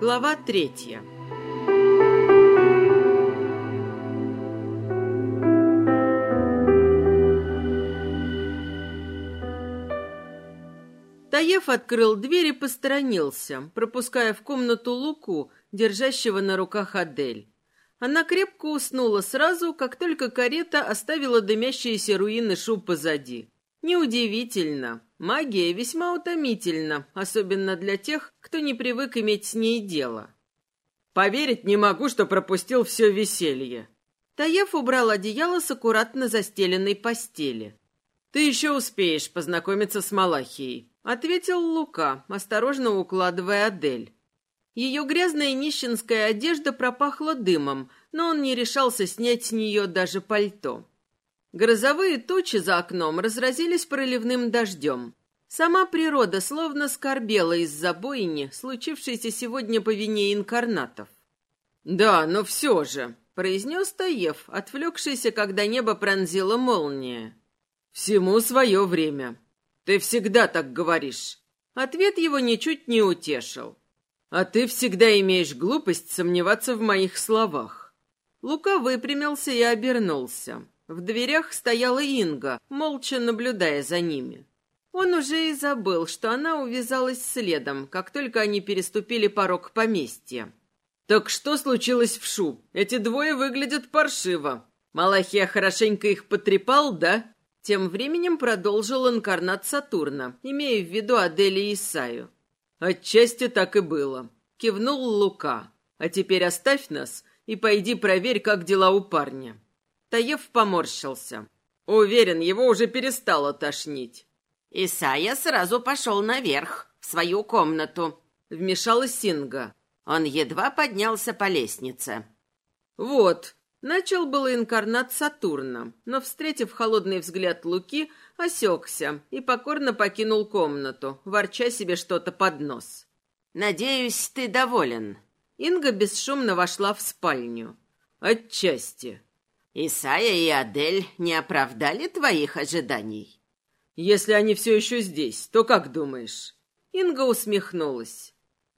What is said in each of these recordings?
Глава третья Таев открыл дверь и посторонился, пропуская в комнату Луку, держащего на руках Адель. Она крепко уснула сразу, как только карета оставила дымящиеся руины шу позади. Неудивительно. Магия весьма утомительна, особенно для тех, кто не привык иметь с ней дело. Поверить не могу, что пропустил все веселье. Таев убрал одеяло с аккуратно застеленной постели. «Ты еще успеешь познакомиться с Малахией», — ответил Лука, осторожно укладывая Адель. Ее грязная нищенская одежда пропахла дымом, но он не решался снять с нее даже пальто. Грозовые тучи за окном разразились проливным дождем. Сама природа словно скорбела из-за бойни, случившейся сегодня по вине инкарнатов. «Да, но все же», — произнес Таев, отвлекшийся, когда небо пронзила молния. «Всему свое время. Ты всегда так говоришь». Ответ его ничуть не утешил. «А ты всегда имеешь глупость сомневаться в моих словах». Лука выпрямился и обернулся. В дверях стояла Инга, молча наблюдая за ними. Он уже и забыл, что она увязалась следом, как только они переступили порог поместья. «Так что случилось в Шу? Эти двое выглядят паршиво. Малахия хорошенько их потрепал, да?» Тем временем продолжил инкарнат Сатурна, имея в виду Адели и Исаю. «Отчасти так и было», — кивнул Лука. «А теперь оставь нас и пойди проверь, как дела у парня». Таев поморщился. Уверен, его уже перестало тошнить. Исайя сразу пошел наверх, в свою комнату. Вмешалась Синга. Он едва поднялся по лестнице. Вот, начал было инкарнат Сатурна, но, встретив холодный взгляд Луки, осекся и покорно покинул комнату, ворча себе что-то под нос. «Надеюсь, ты доволен». Инга бесшумно вошла в спальню. «Отчасти», Исая и Адель не оправдали твоих ожиданий? Если они все еще здесь, то как думаешь? Инга усмехнулась.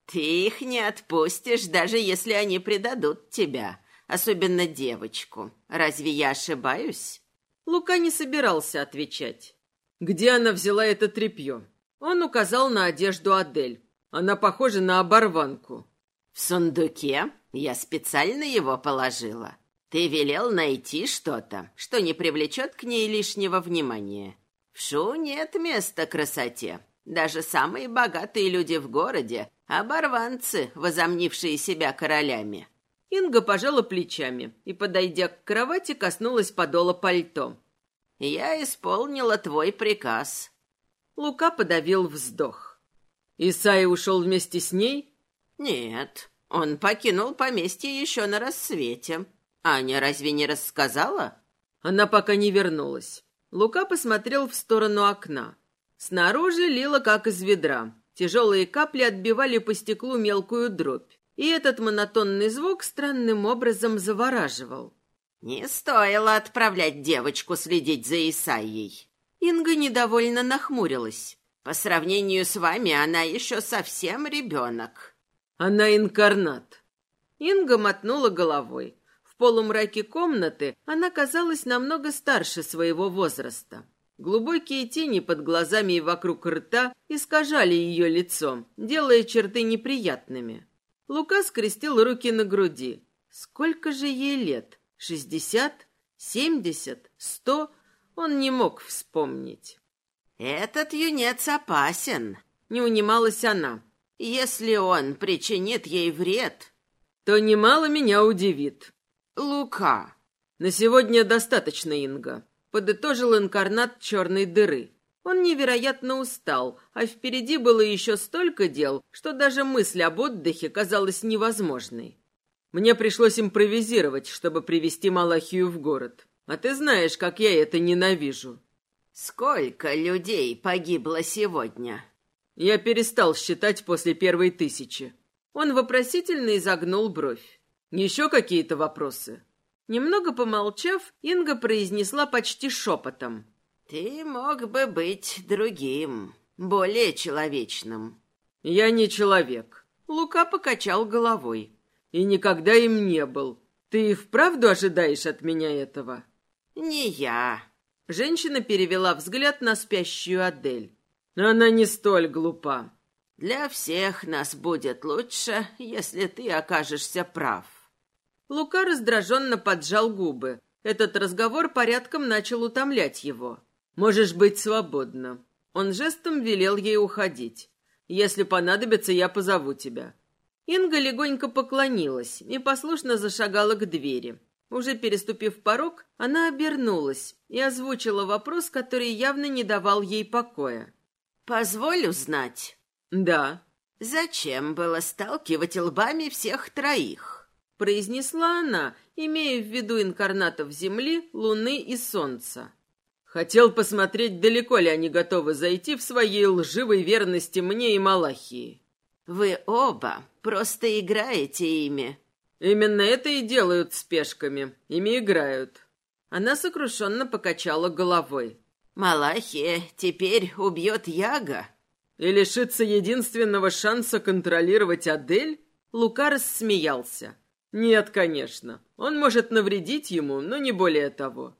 Ты их не отпустишь, даже если они предадут тебя, особенно девочку. Разве я ошибаюсь? Лука не собирался отвечать. Где она взяла это тряпье? Он указал на одежду Адель. Она похожа на оборванку. В сундуке я специально его положила. Ты велел найти что-то, что не привлечет к ней лишнего внимания. В Шу нет места красоте. Даже самые богатые люди в городе — оборванцы, возомнившие себя королями. Инга пожала плечами и, подойдя к кровати, коснулась подола пальто. «Я исполнила твой приказ». Лука подавил вздох. «Исай ушел вместе с ней?» «Нет, он покинул поместье еще на рассвете. Аня разве не рассказала? Она пока не вернулась. Лука посмотрел в сторону окна. Снаружи лило как из ведра. Тяжелые капли отбивали по стеклу мелкую дробь. И этот монотонный звук странным образом завораживал. «Не стоило отправлять девочку следить за Исаией». Инга недовольно нахмурилась. «По сравнению с вами она еще совсем ребенок». «Она инкарнат». Инга мотнула головой полумраке комнаты она казалась намного старше своего возраста. Глубокие тени под глазами и вокруг рта искажали ее лицо, делая черты неприятными. Лука скрестил руки на груди. Сколько же ей лет? Шестьдесят? Семьдесят? Сто? Он не мог вспомнить. «Этот юнец опасен», — не унималась она. «Если он причинит ей вред...» «То немало меня удивит», Лука. На сегодня достаточно, Инга. Подытожил инкарнат черной дыры. Он невероятно устал, а впереди было еще столько дел, что даже мысль об отдыхе казалась невозможной. Мне пришлось импровизировать, чтобы привести Малахию в город. А ты знаешь, как я это ненавижу. Сколько людей погибло сегодня? Я перестал считать после первой тысячи. Он вопросительно изогнул бровь. Еще какие-то вопросы?» Немного помолчав, Инга произнесла почти шепотом. «Ты мог бы быть другим, более человечным». «Я не человек». Лука покачал головой. «И никогда им не был. Ты и вправду ожидаешь от меня этого?» «Не я». Женщина перевела взгляд на спящую Адель. «Она не столь глупа». «Для всех нас будет лучше, если ты окажешься прав». Лука раздраженно поджал губы. Этот разговор порядком начал утомлять его. «Можешь быть свободна». Он жестом велел ей уходить. «Если понадобится, я позову тебя». Инга легонько поклонилась и послушно зашагала к двери. Уже переступив порог, она обернулась и озвучила вопрос, который явно не давал ей покоя. «Позволь узнать?» «Да». «Зачем было сталкивать лбами всех троих?» Произнесла она, имея в виду инкарнатов Земли, Луны и Солнца. Хотел посмотреть, далеко ли они готовы зайти в своей лживой верности мне и Малахии. Вы оба просто играете ими. Именно это и делают спешками. Ими играют. Она сокрушенно покачала головой. Малахия теперь убьет Яга. И лишится единственного шанса контролировать Адель? Лука рассмеялся. Нет, конечно. Он может навредить ему, но не более того.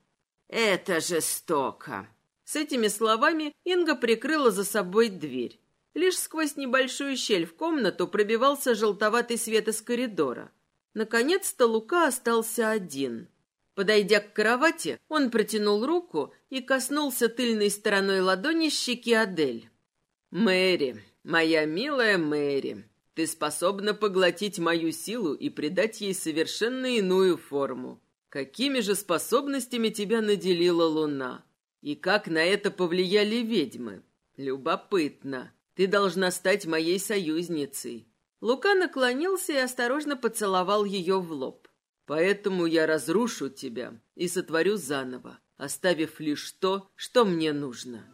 Это жестоко. С этими словами Инга прикрыла за собой дверь. Лишь сквозь небольшую щель в комнату пробивался желтоватый свет из коридора. Наконец-то Лука остался один. Подойдя к кровати, он протянул руку и коснулся тыльной стороной ладони щеки Адель. «Мэри, моя милая Мэри, ты способна поглотить мою силу и придать ей совершенно иную форму. Какими же способностями тебя наделила луна? И как на это повлияли ведьмы? Любопытно. Ты должна стать моей союзницей. Лука наклонился и осторожно поцеловал ее в лоб. Поэтому я разрушу тебя и сотворю заново, оставив лишь то, что мне нужно.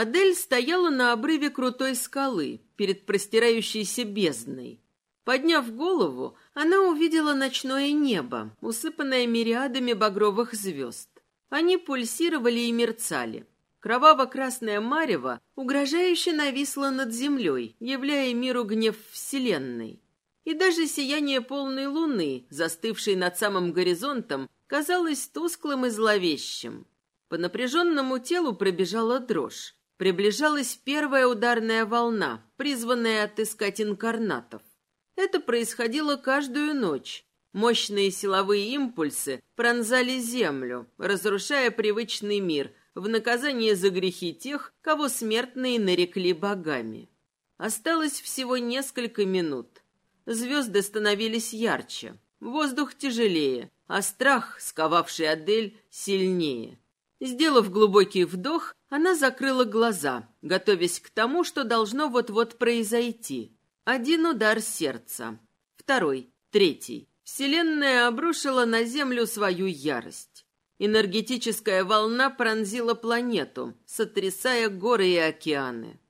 Адель стояла на обрыве крутой скалы, перед простирающейся бездной. Подняв голову, она увидела ночное небо, усыпанное мириадами багровых звезд. Они пульсировали и мерцали. Кроваво-красное марево угрожающе нависло над землей, являя миру гнев Вселенной. И даже сияние полной луны, застывшей над самым горизонтом, казалось тусклым и зловещим. По напряженному телу пробежала дрожь. Приближалась первая ударная волна, призванная отыскать инкарнатов. Это происходило каждую ночь. Мощные силовые импульсы пронзали землю, разрушая привычный мир в наказание за грехи тех, кого смертные нарекли богами. Осталось всего несколько минут. Звезды становились ярче, воздух тяжелее, а страх, сковавший Адель, сильнее. Сделав глубокий вдох, она закрыла глаза, готовясь к тому, что должно вот-вот произойти. Один удар сердца, второй, третий. Вселенная обрушила на Землю свою ярость. Энергетическая волна пронзила планету, сотрясая горы и океаны.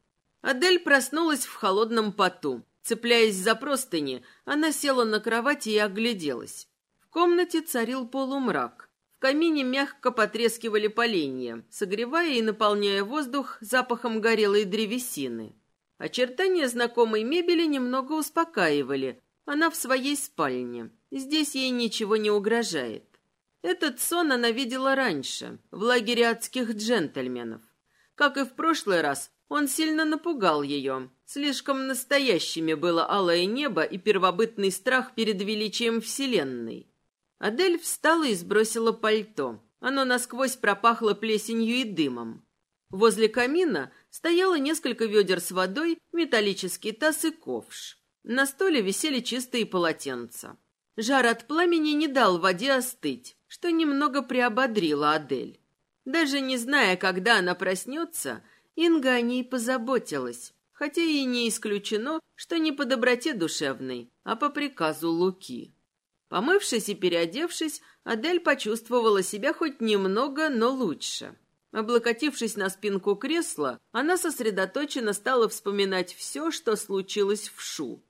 Адель проснулась в холодном поту. Цепляясь за простыни, она села на кровати и огляделась. В комнате царил полумрак. В камине мягко потрескивали поленья, согревая и наполняя воздух запахом горелой древесины. Очертания знакомой мебели немного успокаивали. Она в своей спальне. Здесь ей ничего не угрожает. Этот сон она видела раньше, в лагере адских джентльменов. Как и в прошлый раз, он сильно напугал ее. Слишком настоящими было алое небо и первобытный страх перед величием Вселенной. Адель встала и сбросила пальто. Оно насквозь пропахло плесенью и дымом. Возле камина стояло несколько ведер с водой, металлический таз и ковш. На столе висели чистые полотенца. Жар от пламени не дал воде остыть, что немного приободрило Адель. Даже не зная, когда она проснется, Инга о ней позаботилась, хотя и не исключено, что не по доброте душевной, а по приказу Луки. Помывшись и переодевшись, Адель почувствовала себя хоть немного, но лучше. Облокотившись на спинку кресла, она сосредоточенно стала вспоминать все, что случилось в Шу.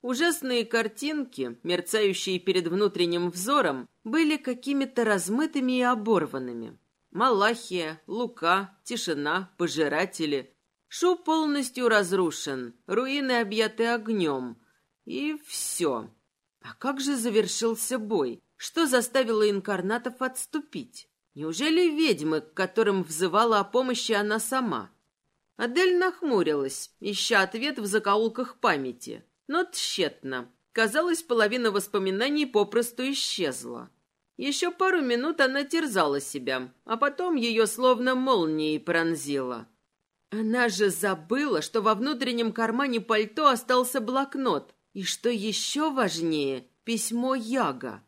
Ужасные картинки, мерцающие перед внутренним взором, были какими-то размытыми и оборванными. Малахия, Лука, Тишина, Пожиратели. Шу полностью разрушен, руины объяты огнем. И все. А как же завершился бой? Что заставило инкарнатов отступить? Неужели ведьмы, к которым взывала о помощи она сама? Адель нахмурилась, ища ответ в закоулках памяти. Но тщетно. Казалось, половина воспоминаний попросту исчезла. Еще пару минут она терзала себя, а потом ее словно молнией пронзила. Она же забыла, что во внутреннем кармане пальто остался блокнот, и, что еще важнее, письмо Яга.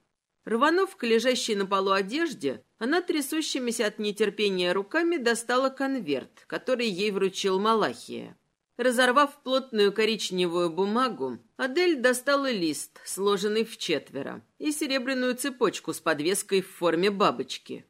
Рванув к лежащей на полу одежде, она трясущимися от нетерпения руками достала конверт, который ей вручил Малахия. Разорвав плотную коричневую бумагу, Адель достала лист, сложенный в четверо, и серебряную цепочку с подвеской в форме бабочки.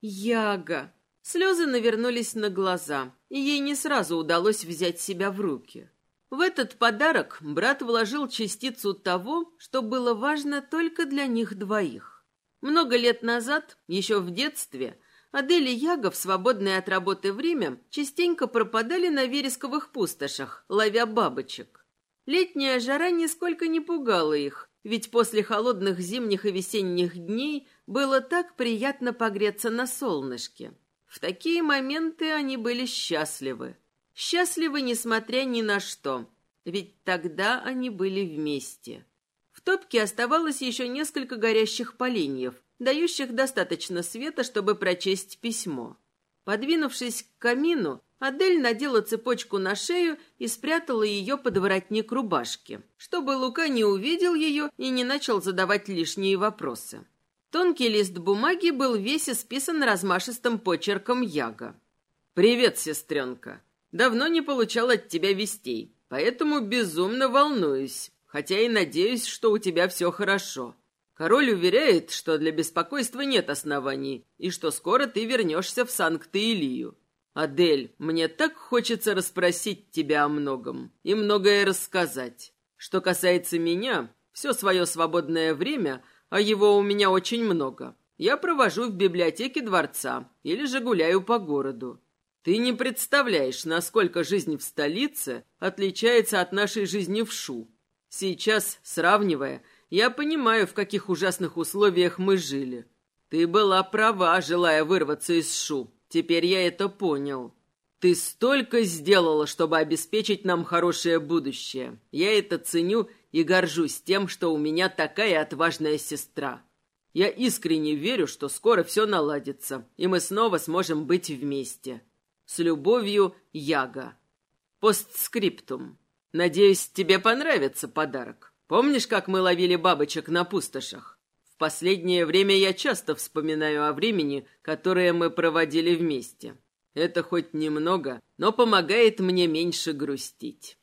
Яга! Слезы навернулись на глаза, и ей не сразу удалось взять себя в руки. В этот подарок брат вложил частицу того, что было важно только для них двоих. Много лет назад, еще в детстве, Адель и Яга в свободное от работы время частенько пропадали на вересковых пустошах, ловя бабочек. Летняя жара нисколько не пугала их, ведь после холодных зимних и весенних дней было так приятно погреться на солнышке. В такие моменты они были счастливы. Счастливы, несмотря ни на что, ведь тогда они были вместе. В топке оставалось еще несколько горящих поленьев, дающих достаточно света, чтобы прочесть письмо. Подвинувшись к камину, Адель надела цепочку на шею и спрятала ее под воротник рубашки, чтобы Лука не увидел ее и не начал задавать лишние вопросы. Тонкий лист бумаги был весь исписан размашистым почерком Яга. «Привет, сестренка. Давно не получал от тебя вестей, поэтому безумно волнуюсь, хотя и надеюсь, что у тебя все хорошо. Король уверяет, что для беспокойства нет оснований, и что скоро ты вернешься в Санкт-Илию. Адель, мне так хочется расспросить тебя о многом и многое рассказать. Что касается меня, все свое свободное время, а его у меня очень много, я провожу в библиотеке дворца или же гуляю по городу. Ты не представляешь, насколько жизнь в столице отличается от нашей жизни в Шу. Сейчас, сравнивая, я понимаю, в каких ужасных условиях мы жили. Ты была права, желая вырваться из Шу. Теперь я это понял. Ты столько сделала, чтобы обеспечить нам хорошее будущее. Я это ценю и горжусь тем, что у меня такая отважная сестра. Я искренне верю, что скоро все наладится, и мы снова сможем быть вместе. С любовью, Яга. Постскриптум. Надеюсь, тебе понравится подарок. Помнишь, как мы ловили бабочек на пустошах? В последнее время я часто вспоминаю о времени, которое мы проводили вместе. Это хоть немного, но помогает мне меньше грустить.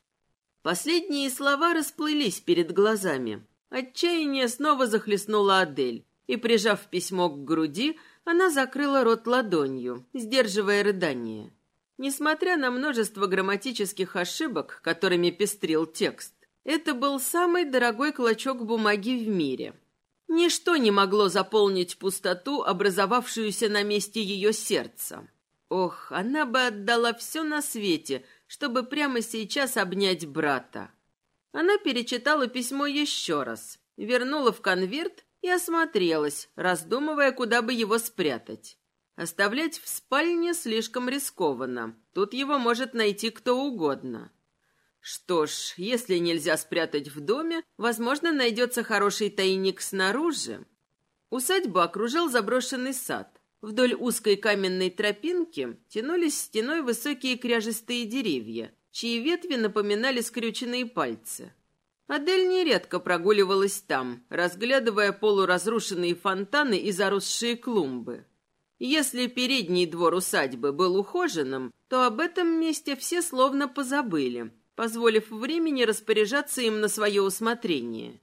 Последние слова расплылись перед глазами. Отчаяние снова захлестнуло Адель, и, прижав письмо к груди, она закрыла рот ладонью, сдерживая рыдание. Несмотря на множество грамматических ошибок, которыми пестрил текст, это был самый дорогой клочок бумаги в мире. Ничто не могло заполнить пустоту, образовавшуюся на месте ее сердца. Ох, она бы отдала все на свете, чтобы прямо сейчас обнять брата. Она перечитала письмо еще раз, вернула в конверт и осмотрелась, раздумывая, куда бы его спрятать. Оставлять в спальне слишком рискованно. Тут его может найти кто угодно. Что ж, если нельзя спрятать в доме, возможно, найдется хороший тайник снаружи. Усадьбу окружил заброшенный сад. Вдоль узкой каменной тропинки тянулись стеной высокие кряжестые деревья, чьи ветви напоминали скрюченные пальцы. Адель нередко прогуливалась там, разглядывая полуразрушенные фонтаны и заросшие клумбы. Если передний двор усадьбы был ухоженным, то об этом месте все словно позабыли, позволив времени распоряжаться им на свое усмотрение.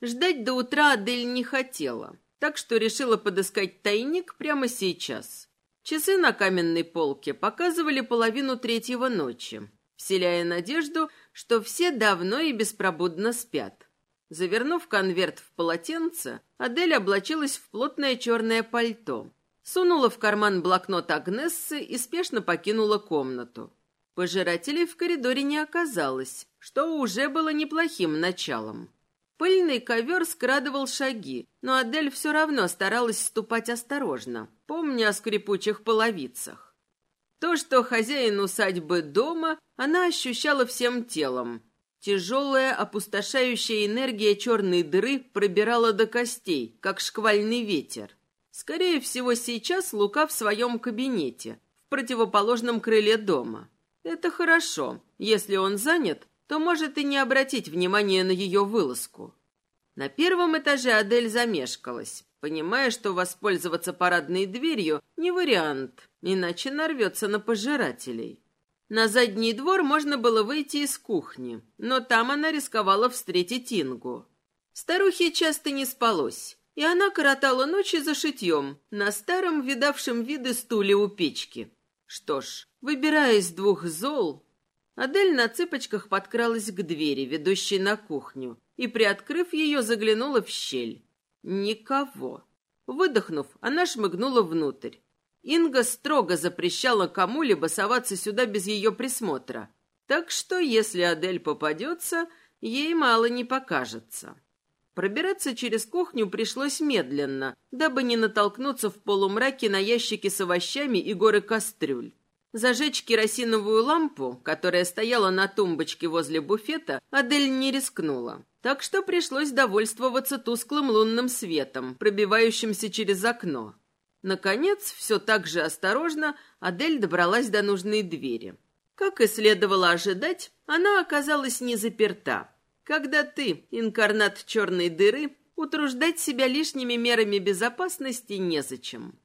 Ждать до утра Адель не хотела, так что решила подыскать тайник прямо сейчас. Часы на каменной полке показывали половину третьего ночи. вселяя надежду, что все давно и беспробудно спят. Завернув конверт в полотенце, Адель облачилась в плотное черное пальто, сунула в карман блокнот Агнессы и спешно покинула комнату. Пожирателей в коридоре не оказалось, что уже было неплохим началом. Пыльный ковер скрадывал шаги, но Адель все равно старалась ступать осторожно, помня о скрипучих половицах. То, что хозяин усадьбы дома, она ощущала всем телом, Тяжелая, опустошающая энергия черной дыры пробирала до костей, как шквальный ветер. Скорее всего, сейчас Лука в своем кабинете, в противоположном крыле дома. Это хорошо. Если он занят, то может и не обратить внимания на ее вылазку. На первом этаже Адель замешкалась, понимая, что воспользоваться парадной дверью не вариант, иначе нарвется на пожирателей. На задний двор можно было выйти из кухни, но там она рисковала встретить Ингу. Старухе часто не спалось, и она коротала ночи за шитьем на старом, видавшем виды стуле у печки. Что ж, выбирая из двух зол, Адель на цыпочках подкралась к двери, ведущей на кухню, и, приоткрыв ее, заглянула в щель. Никого. Выдохнув, она шмыгнула внутрь. Инга строго запрещала кому-либо соваться сюда без ее присмотра. Так что, если Адель попадется, ей мало не покажется. Пробираться через кухню пришлось медленно, дабы не натолкнуться в полумраке на ящики с овощами и горы кастрюль. Зажечь керосиновую лампу, которая стояла на тумбочке возле буфета, Адель не рискнула. Так что пришлось довольствоваться тусклым лунным светом, пробивающимся через окно. Наконец, все так же осторожно, Адель добралась до нужной двери. Как и следовало ожидать, она оказалась не заперта. Когда ты, инкарнат черной дыры, утруждать себя лишними мерами безопасности незачем.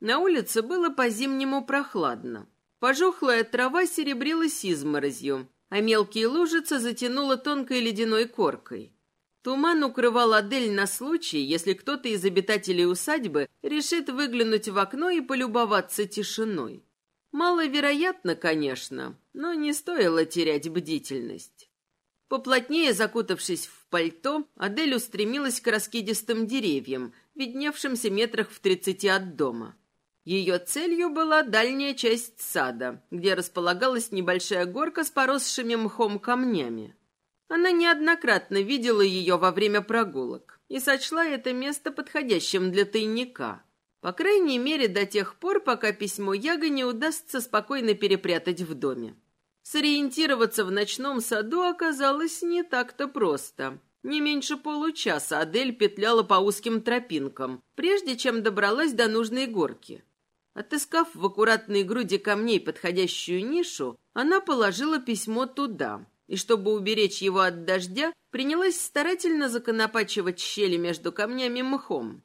На улице было по-зимнему прохладно. Пожухлая трава серебрилась изморозью, а мелкие лужицы затянула тонкой ледяной коркой. Туман укрывал Адель на случай, если кто-то из обитателей усадьбы решит выглянуть в окно и полюбоваться тишиной. Маловероятно, конечно, но не стоило терять бдительность. Поплотнее закутавшись в пальто, Адель устремилась к раскидистым деревьям, видневшимся метрах в тридцати от дома. Ее целью была дальняя часть сада, где располагалась небольшая горка с поросшими мхом камнями. Она неоднократно видела ее во время прогулок и сочла это место подходящим для тайника. По крайней мере, до тех пор, пока письмо Яга не удастся спокойно перепрятать в доме. Сориентироваться в ночном саду оказалось не так-то просто. Не меньше получаса Адель петляла по узким тропинкам, прежде чем добралась до нужной горки. Отыскав в аккуратной груди камней подходящую нишу, она положила письмо туда, и, чтобы уберечь его от дождя, принялась старательно законопачивать щели между камнями мхом.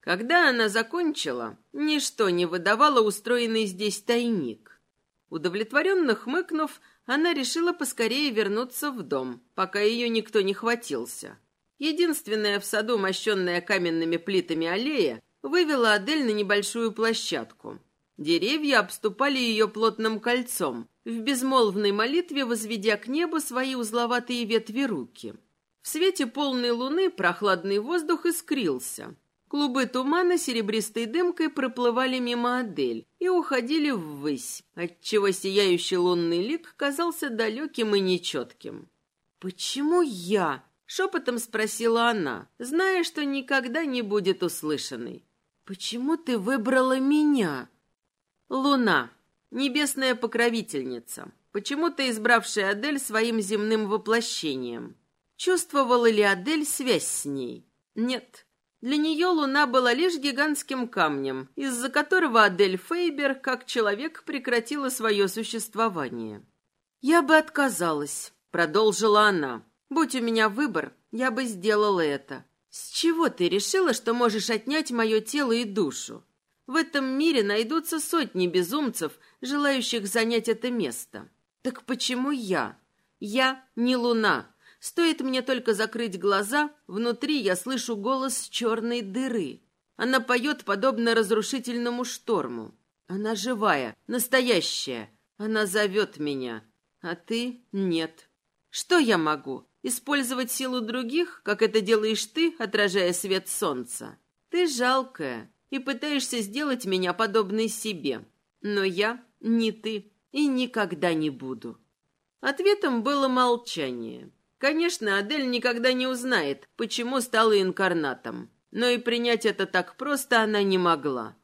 Когда она закончила, ничто не выдавало устроенный здесь тайник. Удовлетворенно хмыкнув, она решила поскорее вернуться в дом, пока ее никто не хватился. Единственная в саду, мощенная каменными плитами аллея, вывела Адель на небольшую площадку. Деревья обступали ее плотным кольцом, в безмолвной молитве возведя к небу свои узловатые ветви руки. В свете полной луны прохладный воздух искрился. Клубы тумана серебристой дымкой проплывали мимо Адель и уходили ввысь, отчего сияющий лунный лик казался далеким и нечетким. «Почему я?» — шепотом спросила она, зная, что никогда не будет услышанной. «Почему ты выбрала меня?» «Луна», Небесная покровительница, почему-то избравшая Адель своим земным воплощением. Чувствовала ли Адель связь с ней? Нет. Для нее луна была лишь гигантским камнем, из-за которого Адель Фейбер, как человек, прекратила свое существование. «Я бы отказалась», — продолжила она. «Будь у меня выбор, я бы сделала это. С чего ты решила, что можешь отнять мое тело и душу? В этом мире найдутся сотни безумцев, желающих занять это место. Так почему я? Я не луна. Стоит мне только закрыть глаза, внутри я слышу голос черной дыры. Она поет подобно разрушительному шторму. Она живая, настоящая. Она зовет меня. А ты нет. Что я могу? Использовать силу других, как это делаешь ты, отражая свет солнца? Ты жалкая и пытаешься сделать меня подобной себе. Но я не ты и никогда не буду. Ответом было молчание. Конечно, Адель никогда не узнает, почему стала инкарнатом. Но и принять это так просто она не могла.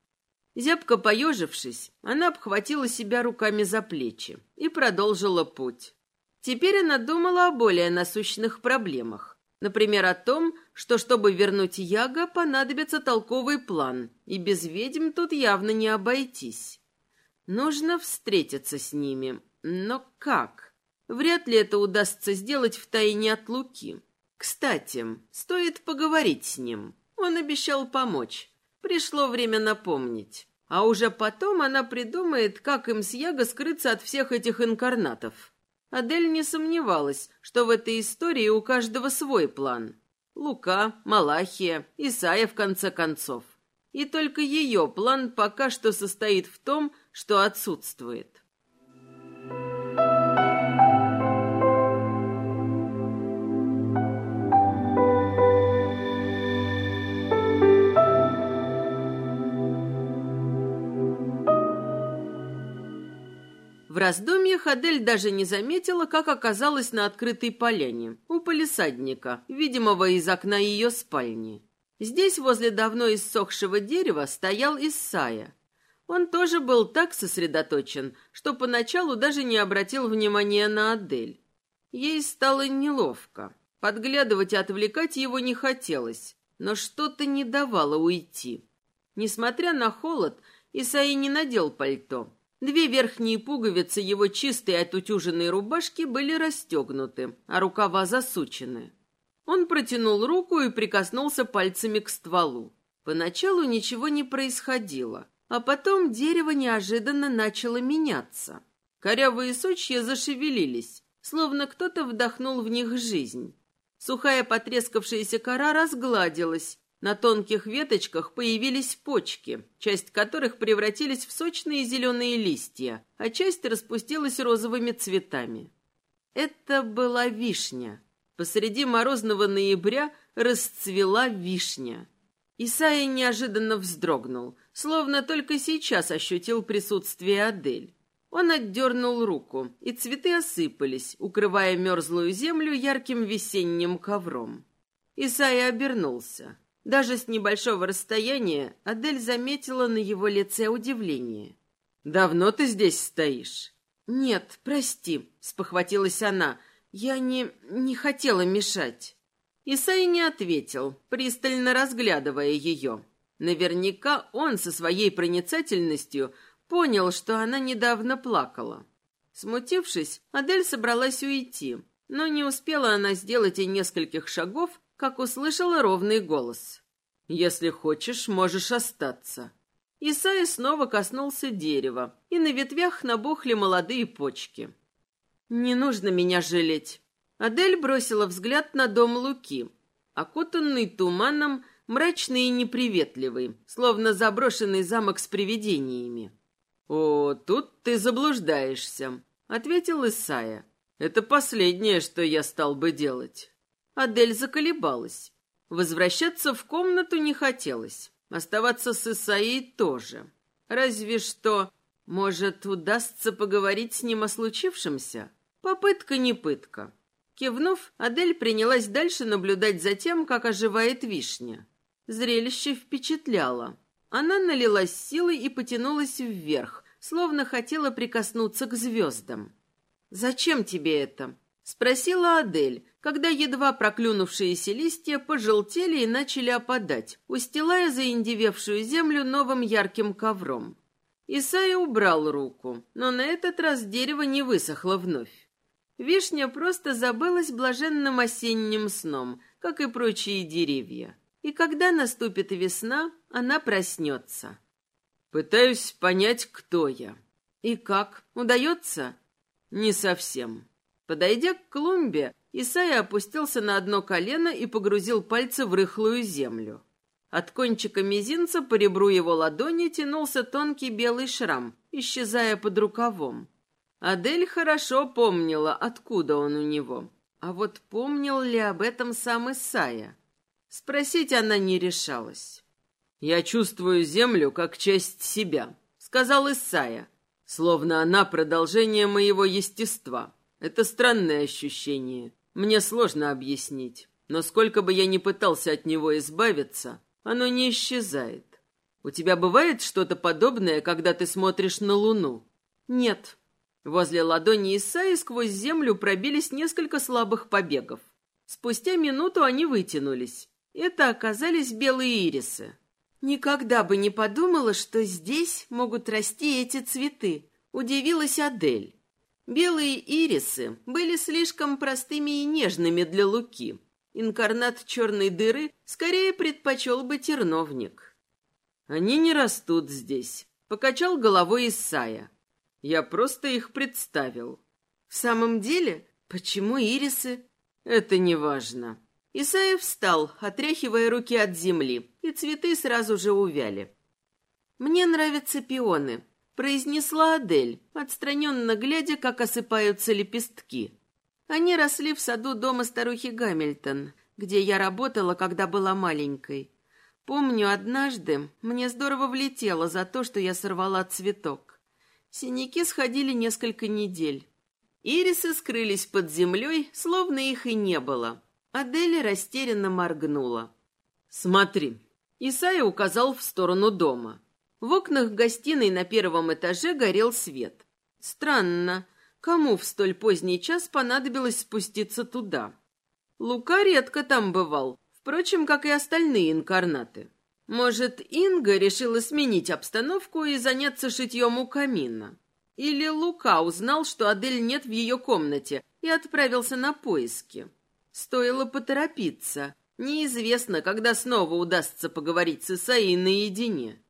Зябко поежившись, она обхватила себя руками за плечи и продолжила путь. Теперь она думала о более насущных проблемах. Например, о том, что, чтобы вернуть Яга, понадобится толковый план, и без ведьм тут явно не обойтись. Нужно встретиться с ними. Но как? Вряд ли это удастся сделать втайне от Луки. Кстати, стоит поговорить с ним. Он обещал помочь. Пришло время напомнить. А уже потом она придумает, как им с Яго скрыться от всех этих инкарнатов. Адель не сомневалась, что в этой истории у каждого свой план. Лука, Малахия, Исаия в конце концов. И только ее план пока что состоит в том, что отсутствует. В раздумьях Адель даже не заметила, как оказалась на открытой поляне, у полисадника, видимого из окна ее спальни. Здесь, возле давно иссохшего дерева, стоял Исая. Он тоже был так сосредоточен, что поначалу даже не обратил внимания на Адель. Ей стало неловко. Подглядывать и отвлекать его не хотелось, но что-то не давало уйти. Несмотря на холод, Исаи не надел пальто. Две верхние пуговицы его чистой отутюженной рубашки были расстегнуты, а рукава засучены. Он протянул руку и прикоснулся пальцами к стволу. Поначалу ничего не происходило, а потом дерево неожиданно начало меняться. Корявые сучья зашевелились, словно кто-то вдохнул в них жизнь. Сухая потрескавшаяся кора разгладилась, на тонких веточках появились почки, часть которых превратились в сочные зеленые листья, а часть распустилась розовыми цветами. Это была вишня. Посреди морозного ноября расцвела вишня. Исайя неожиданно вздрогнул, словно только сейчас ощутил присутствие Адель. Он отдернул руку, и цветы осыпались, укрывая мерзлую землю ярким весенним ковром. Исайя обернулся. Даже с небольшого расстояния Адель заметила на его лице удивление. «Давно ты здесь стоишь?» «Нет, прости», — спохватилась она. «Я не... не хотела мешать». Исай не ответил, пристально разглядывая ее. Наверняка он со своей проницательностью понял, что она недавно плакала. Смутившись, Адель собралась уйти, но не успела она сделать и нескольких шагов, как услышала ровный голос. «Если хочешь, можешь остаться». Исайя снова коснулся дерева, и на ветвях набухли молодые почки. «Не нужно меня жалеть». Адель бросила взгляд на дом Луки, окутанный туманом, мрачный и неприветливый, словно заброшенный замок с привидениями. «О, тут ты заблуждаешься», — ответил Исайя. «Это последнее, что я стал бы делать». Адель заколебалась. Возвращаться в комнату не хотелось. Оставаться с Исаей тоже. Разве что, может, удастся поговорить с ним о случившемся? Попытка не пытка. Кивнув, Адель принялась дальше наблюдать за тем, как оживает вишня. Зрелище впечатляло. Она налилась силой и потянулась вверх, словно хотела прикоснуться к звездам. «Зачем тебе это?» — спросила Адель, когда едва проклюнувшиеся листья пожелтели и начали опадать, устилая заиндевевшую землю новым ярким ковром. Исайя убрал руку, но на этот раз дерево не высохло вновь. Вишня просто забылась блаженным осенним сном, как и прочие деревья. И когда наступит весна, она проснется. Пытаюсь понять, кто я. И как? Удается? Не совсем. Подойдя к клумбе, Исайя опустился на одно колено и погрузил пальцы в рыхлую землю. От кончика мизинца по ребру его ладони тянулся тонкий белый шрам, исчезая под рукавом. Адель хорошо помнила, откуда он у него. А вот помнил ли об этом сам Исайя? Спросить она не решалась. «Я чувствую землю как часть себя», — сказал Исайя, словно она продолжение моего естества. Это странное ощущение. Мне сложно объяснить, но сколько бы я ни пытался от него избавиться, оно не исчезает. У тебя бывает что-то подобное, когда ты смотришь на Луну? Нет. Возле ладони Исаи сквозь землю пробились несколько слабых побегов. Спустя минуту они вытянулись. Это оказались белые ирисы. Никогда бы не подумала, что здесь могут расти эти цветы, удивилась Адель. Белые ирисы были слишком простыми и нежными для Луки. Инкарнат черной дыры скорее предпочел бы терновник. «Они не растут здесь», — покачал головой Исая. «Я просто их представил». «В самом деле? Почему ирисы?» «Это не важно». Исаев встал, отряхивая руки от земли, и цветы сразу же увяли. «Мне нравятся пионы», — произнесла Адель, отстраненно глядя, как осыпаются лепестки. Они росли в саду дома старухи Гамильтон, где я работала, когда была маленькой. Помню, однажды мне здорово влетело за то, что я сорвала цветок. Синяки сходили несколько недель. Ирисы скрылись под землей, словно их и не было. Аделя растерянно моргнула. «Смотри». Исайя указал в сторону дома. В окнах гостиной на первом этаже горел свет. Странно, кому в столь поздний час понадобилось спуститься туда? Лука редко там бывал, впрочем, как и остальные инкарнаты. Может, Инга решила сменить обстановку и заняться шитьем у камина? Или Лука узнал, что Адель нет в ее комнате и отправился на поиски? Стоило поторопиться. Неизвестно, когда снова удастся поговорить с Исаей наедине.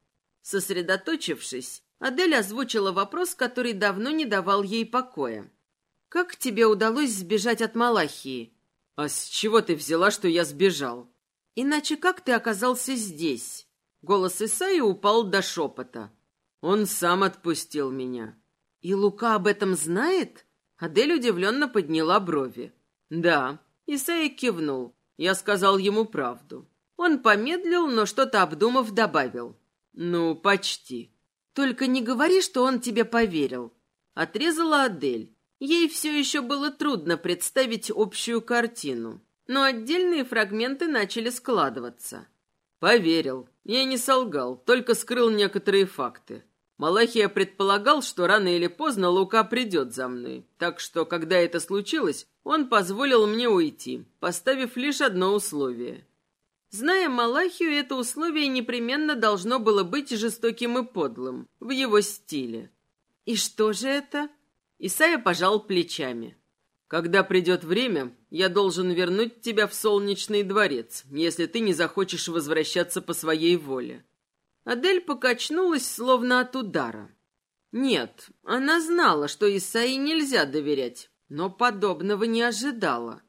Сосредоточившись, Адель озвучила вопрос, который давно не давал ей покоя. «Как тебе удалось сбежать от Малахии?» «А с чего ты взяла, что я сбежал?» «Иначе как ты оказался здесь?» Голос Исаи упал до шепота. «Он сам отпустил меня». «И Лука об этом знает?» Адель удивленно подняла брови. «Да, Исаия кивнул. Я сказал ему правду. Он помедлил, но что-то обдумав, добавил. «Ну, почти. Только не говори, что он тебе поверил». Отрезала Адель. Ей все еще было трудно представить общую картину, но отдельные фрагменты начали складываться. «Поверил. Я не солгал, только скрыл некоторые факты. Малахия предполагал, что рано или поздно Лука придет за мной, так что, когда это случилось, он позволил мне уйти, поставив лишь одно условие. Зная Малахию, это условие непременно должно было быть жестоким и подлым, в его стиле. «И что же это?» Исайя пожал плечами. «Когда придет время, я должен вернуть тебя в солнечный дворец, если ты не захочешь возвращаться по своей воле. Адель покачнулась, словно от удара. Нет, она знала, что Исаи нельзя доверять, но подобного не ожидала.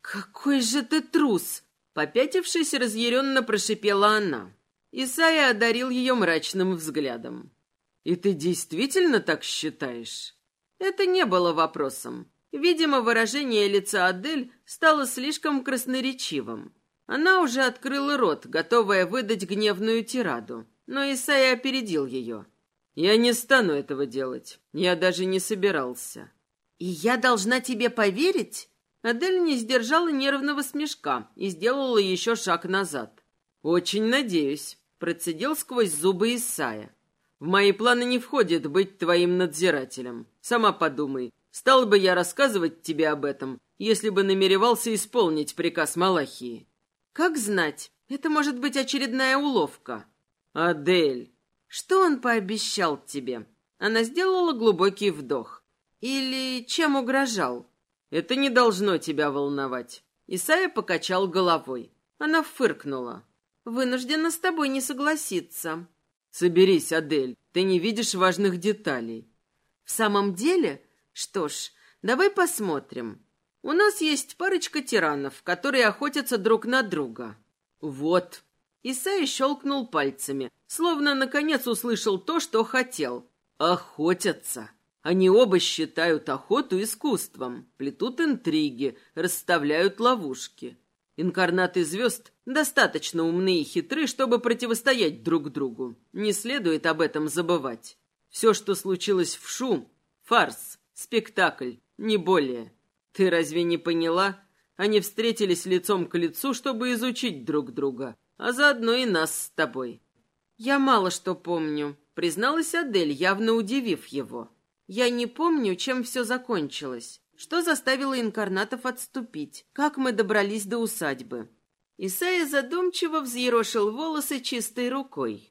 «Какой же ты трус!» Попятившись, разъяренно прошипела она. Исайя одарил ее мрачным взглядом. «И ты действительно так считаешь?» Это не было вопросом. Видимо, выражение лица Адель стало слишком красноречивым. Она уже открыла рот, готовая выдать гневную тираду, но Исайя опередил ее. «Я не стану этого делать. Я даже не собирался». «И я должна тебе поверить?» Адель не сдержала нервного смешка и сделала еще шаг назад. «Очень надеюсь», — процедил сквозь зубы Исайя. «В мои планы не входит быть твоим надзирателем. Сама подумай, стал бы я рассказывать тебе об этом, если бы намеревался исполнить приказ Малахии?» Как знать? Это может быть очередная уловка. Адель, что он пообещал тебе? Она сделала глубокий вдох. Или чем угрожал? Это не должно тебя волновать. Исайя покачал головой. Она фыркнула. Вынуждена с тобой не согласиться. Соберись, Адель. Ты не видишь важных деталей. В самом деле? Что ж, давай посмотрим. У нас есть парочка тиранов, которые охотятся друг на друга. Вот. Исай щелкнул пальцами, словно наконец услышал то, что хотел. Охотятся. Они оба считают охоту искусством, плетут интриги, расставляют ловушки. Инкарнаты звезд достаточно умны и хитры, чтобы противостоять друг другу. Не следует об этом забывать. Все, что случилось в Шу — фарс, спектакль, не более. Ты разве не поняла? Они встретились лицом к лицу, чтобы изучить друг друга, а заодно и нас с тобой. Я мало что помню, призналась Адель, явно удивив его. Я не помню, чем все закончилось. Что заставило инкарнатов отступить? Как мы добрались до усадьбы? Исайя задумчиво взъерошил волосы чистой рукой.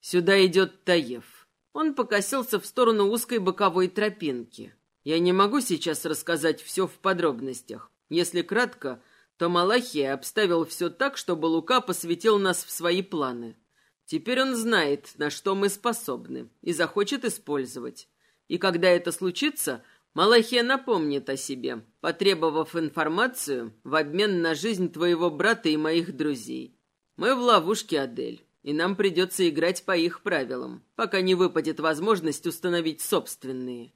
«Сюда идет Таев». Он покосился в сторону узкой боковой тропинки. «Я не могу сейчас рассказать все в подробностях. Если кратко, то Малахия обставил все так, чтобы Лука посвятил нас в свои планы. Теперь он знает, на что мы способны, и захочет использовать. И когда это случится, Малахия напомнит о себе, потребовав информацию в обмен на жизнь твоего брата и моих друзей. Мы в ловушке, Адель, и нам придется играть по их правилам, пока не выпадет возможность установить собственные.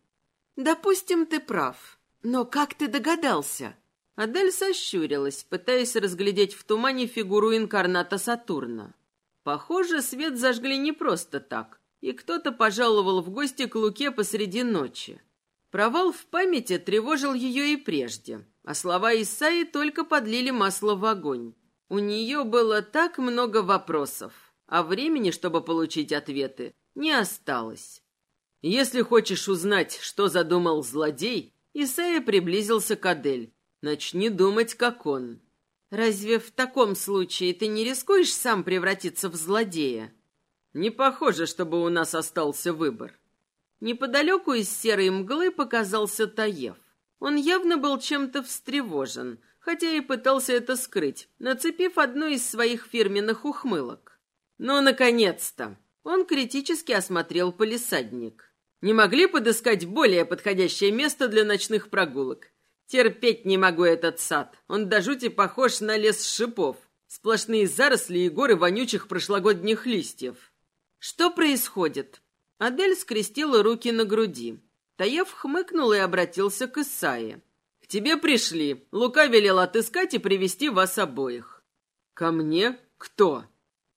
Допустим, ты прав. Но как ты догадался? Адель сощурилась, пытаясь разглядеть в тумане фигуру инкарната Сатурна. Похоже, свет зажгли не просто так, и кто-то пожаловал в гости к Луке посреди ночи. Провал в памяти тревожил ее и прежде, а слова Исаи только подлили масло в огонь. У нее было так много вопросов, а времени, чтобы получить ответы, не осталось. Если хочешь узнать, что задумал злодей, Исайя приблизился к Адель. Начни думать, как он. Разве в таком случае ты не рискуешь сам превратиться в злодея? Не похоже, чтобы у нас остался выбор. Неподалеку из серой мглы показался Таев. Он явно был чем-то встревожен, хотя и пытался это скрыть, нацепив одну из своих фирменных ухмылок. «Ну, наконец-то!» Он критически осмотрел полисадник. «Не могли подыскать более подходящее место для ночных прогулок? Терпеть не могу этот сад. Он до жути похож на лес шипов. Сплошные заросли и горы вонючих прошлогодних листьев. Что происходит?» Адель скрестила руки на груди. Таев хмыкнул и обратился к Исае. «К тебе пришли. Лука велел отыскать и привести вас обоих». «Ко мне? Кто?»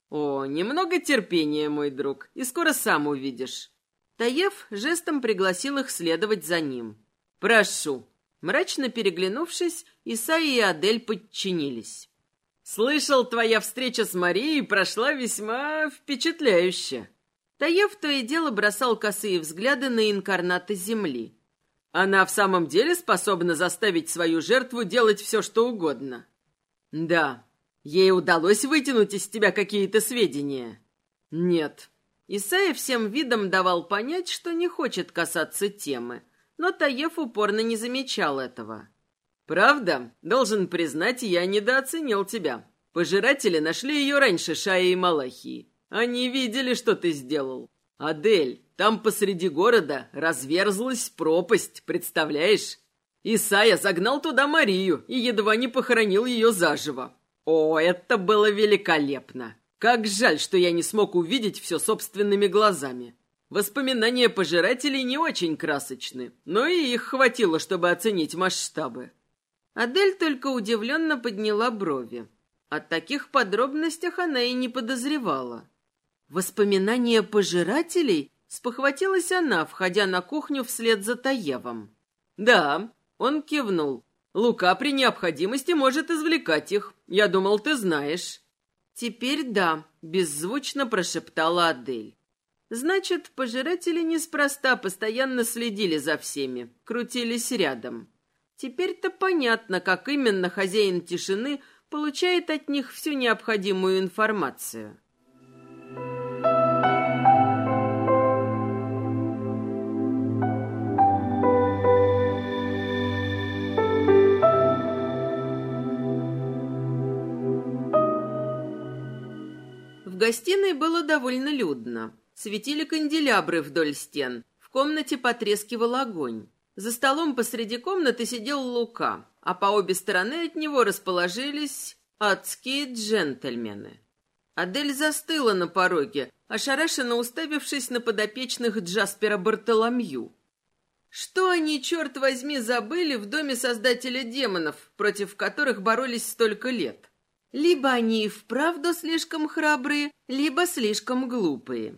«О, немного терпения, мой друг, и скоро сам увидишь». Таев жестом пригласил их следовать за ним. «Прошу». Мрачно переглянувшись, Исаи и Адель подчинились. «Слышал, твоя встреча с Марией прошла весьма впечатляюще». Таев то и дело бросал косые взгляды на инкарнаты Земли. Она в самом деле способна заставить свою жертву делать все, что угодно. Да, ей удалось вытянуть из тебя какие-то сведения. Нет. Исаия всем видом давал понять, что не хочет касаться темы, но Таев упорно не замечал этого. «Правда? Должен признать, я недооценил тебя. Пожиратели нашли ее раньше Шаи и Малахии. Они видели, что ты сделал. Адель, там посреди города разверзлась пропасть, представляешь? Исайя загнал туда Марию и едва не похоронил ее заживо. О, это было великолепно! Как жаль, что я не смог увидеть все собственными глазами. Воспоминания пожирателей не очень красочны, но и их хватило, чтобы оценить масштабы. Адель только удивленно подняла брови. О таких подробностях она и не подозревала. Воспоминания пожирателей? Спохватилась она, входя на кухню вслед за Таевом. Да, он кивнул. Лука при необходимости может извлекать их. Я думал, ты знаешь. Теперь да, беззвучно прошептала Адель. Значит, пожиратели неспроста постоянно следили за всеми, крутились рядом. Теперь-то понятно, как именно хозяин тишины получает от них всю необходимую информацию. В гостиной было довольно людно. Светили канделябры вдоль стен. В комнате потрескивал огонь. За столом посреди комнаты сидел Лука, а по обе стороны от него расположились адские джентльмены. Адель застыла на пороге, ошарашенно уставившись на подопечных Джаспера Бартоломью. Что они, черт возьми, забыли в доме создателя демонов, против которых боролись столько лет? Либо они и вправду слишком храбрые, либо слишком глупые.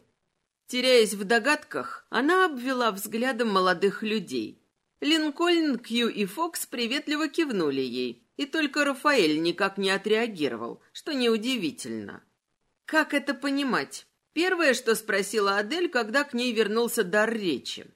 Теряясь в догадках, она обвела взглядом молодых людей. Линкольн, Кью и Фокс приветливо кивнули ей, и только Рафаэль никак не отреагировал, что неудивительно. Как это понимать? Первое, что спросила Адель, когда к ней вернулся дар речи.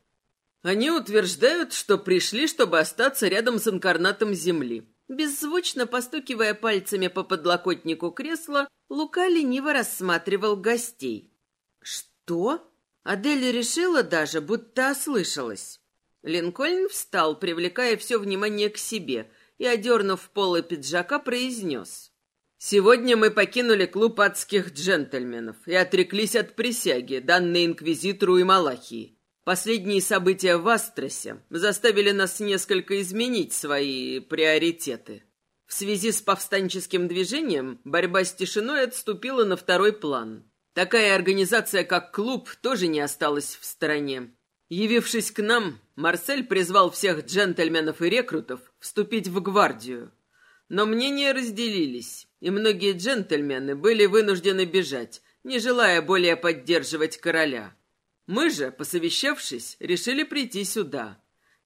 Они утверждают, что пришли, чтобы остаться рядом с инкарнатом Земли. Беззвучно постукивая пальцами по подлокотнику кресла, Лука лениво рассматривал гостей. «Что?» Адель решила даже, будто ослышалась. Линкольн встал, привлекая все внимание к себе, и, одернув полы пиджака, произнес. «Сегодня мы покинули клуб адских джентльменов и отреклись от присяги, данной инквизитору и Малахии. Последние события в Астросе заставили нас несколько изменить свои приоритеты. В связи с повстанческим движением борьба с тишиной отступила на второй план. Такая организация, как клуб, тоже не осталась в стороне. Явившись к нам, Марсель призвал всех джентльменов и рекрутов вступить в гвардию. Но мнения разделились, и многие джентльмены были вынуждены бежать, не желая более поддерживать короля. Мы же, посовещавшись, решили прийти сюда.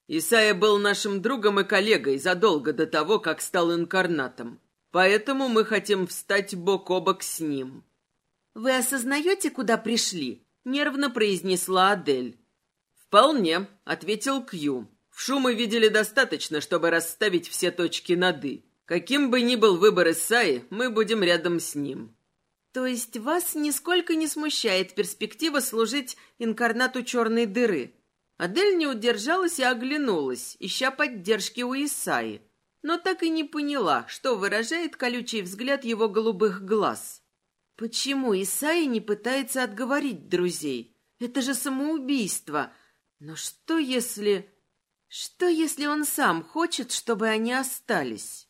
Исайя был нашим другом и коллегой задолго до того, как стал инкарнатом. Поэтому мы хотим встать бок о бок с ним. «Вы осознаете, куда пришли?» — нервно произнесла Адель. «Вполне», — ответил Кью. «В шум мы видели достаточно, чтобы расставить все точки над «и». Каким бы ни был выбор Исаи, мы будем рядом с ним». То есть вас нисколько не смущает перспектива служить инкарнату черной дыры? Адель не удержалась и оглянулась, ища поддержки у Исаи, но так и не поняла, что выражает колючий взгляд его голубых глаз. Почему Исаи не пытается отговорить друзей? Это же самоубийство. Но что если... Что если он сам хочет, чтобы они остались?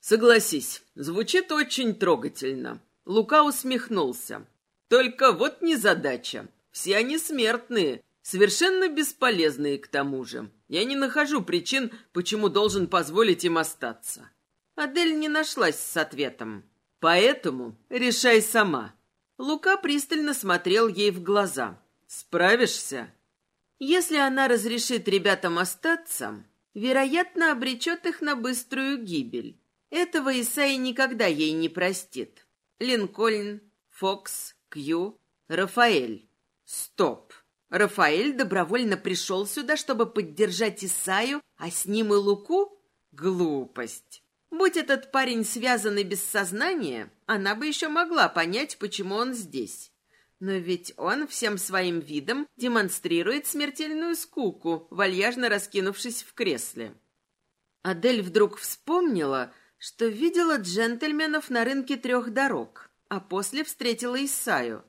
Согласись, звучит очень трогательно. Лука усмехнулся. Только вот незадача. Все они смертные, совершенно бесполезные к тому же. Я не нахожу причин, почему должен позволить им остаться. Адель не нашлась с ответом. Поэтому решай сама. Лука пристально смотрел ей в глаза. Справишься? Если она разрешит ребятам остаться, вероятно, обречет их на быструю гибель. Этого Исаи никогда ей не простит. Линкольн, Фокс, Кью, Рафаэль. Стоп. Рафаэль добровольно пришел сюда, чтобы поддержать Исаю, а с ним и Луку? Глупость. Будь этот парень связан и без сознания, она бы еще могла понять, почему он здесь. Но ведь он всем своим видом демонстрирует смертельную скуку, вальяжно раскинувшись в кресле. Адель вдруг вспомнила, что видела джентльменов на рынке трех дорог, а после встретила Исаю.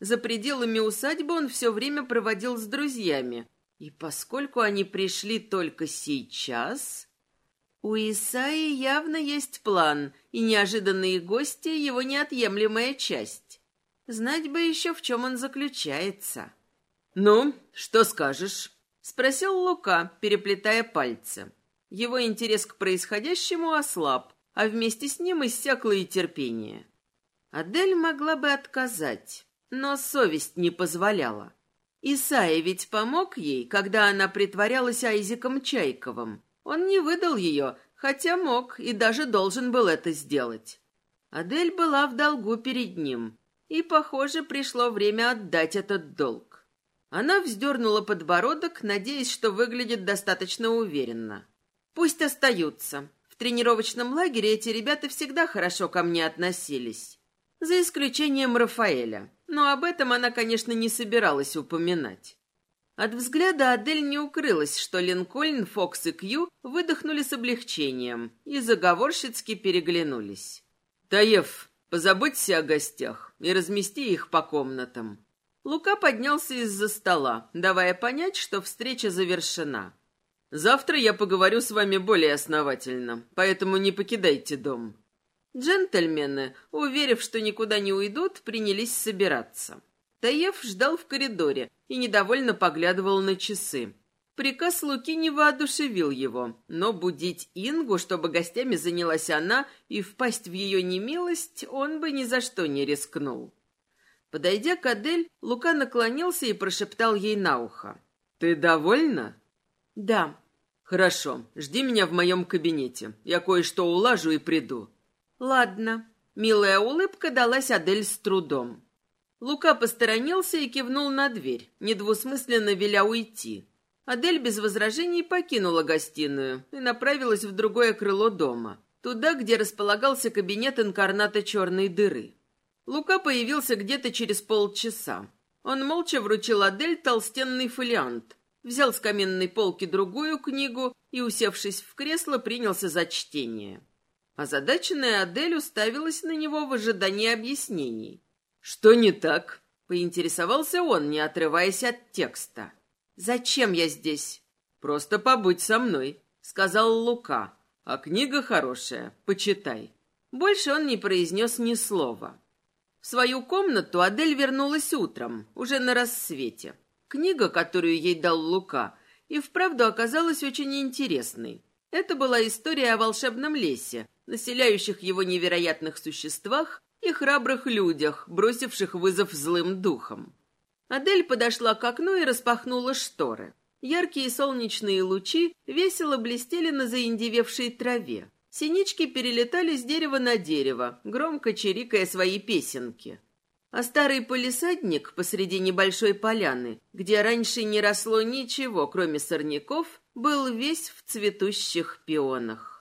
За пределами усадьбы он все время проводил с друзьями, и поскольку они пришли только сейчас... У Исаи явно есть план, и неожиданные гости — его неотъемлемая часть. Знать бы еще, в чем он заключается. «Ну, что скажешь?» — спросил Лука, переплетая пальцы. Его интерес к происходящему ослаб, а вместе с ним иссякло и терпение. Адель могла бы отказать, но совесть не позволяла. Исайя ведь помог ей, когда она притворялась Айзеком Чайковым. Он не выдал ее, хотя мог и даже должен был это сделать. Адель была в долгу перед ним, и, похоже, пришло время отдать этот долг. Она вздернула подбородок, надеясь, что выглядит достаточно уверенно. Пусть остаются. В тренировочном лагере эти ребята всегда хорошо ко мне относились. За исключением Рафаэля. Но об этом она, конечно, не собиралась упоминать. От взгляда Адель не укрылась, что Линкольн, Фокс и Кью выдохнули с облегчением и заговорщицки переглянулись. «Таев, позаботься о гостях и размести их по комнатам». Лука поднялся из-за стола, давая понять, что встреча завершена. Завтра я поговорю с вами более основательно, поэтому не покидайте дом». Джентльмены, уверив, что никуда не уйдут, принялись собираться. Таев ждал в коридоре и недовольно поглядывал на часы. Приказ Луки не воодушевил его, но будить Ингу, чтобы гостями занялась она, и впасть в ее немилость он бы ни за что не рискнул. Подойдя к Адель, Лука наклонился и прошептал ей на ухо. «Ты довольна?» «Да». «Хорошо, жди меня в моем кабинете. Я кое-что улажу и приду». «Ладно». Милая улыбка далась Адель с трудом. Лука посторонился и кивнул на дверь, недвусмысленно веля уйти. Адель без возражений покинула гостиную и направилась в другое крыло дома, туда, где располагался кабинет инкарната черной дыры. Лука появился где-то через полчаса. Он молча вручил Адель толстенный фолиант, взял с каменной полки другую книгу и, усевшись в кресло, принялся за чтение. Озадаченная Адель уставилась на него в ожидании объяснений. «Что не так?» — поинтересовался он, не отрываясь от текста. «Зачем я здесь?» «Просто побудь со мной», — сказал Лука. «А книга хорошая, почитай». Больше он не произнес ни слова. В свою комнату Адель вернулась утром, уже на рассвете. Книга, которую ей дал Лука, и вправду оказалась очень интересной. Это была история о волшебном лесе, населяющих его невероятных существах и храбрых людях, бросивших вызов злым духам. Адель подошла к окну и распахнула шторы. Яркие солнечные лучи весело блестели на заиндевевшей траве. Синички перелетали с дерева на дерево, громко чирикая свои песенки. А старый полисадник посреди небольшой поляны, где раньше не росло ничего, кроме сорняков, был весь в цветущих пионах.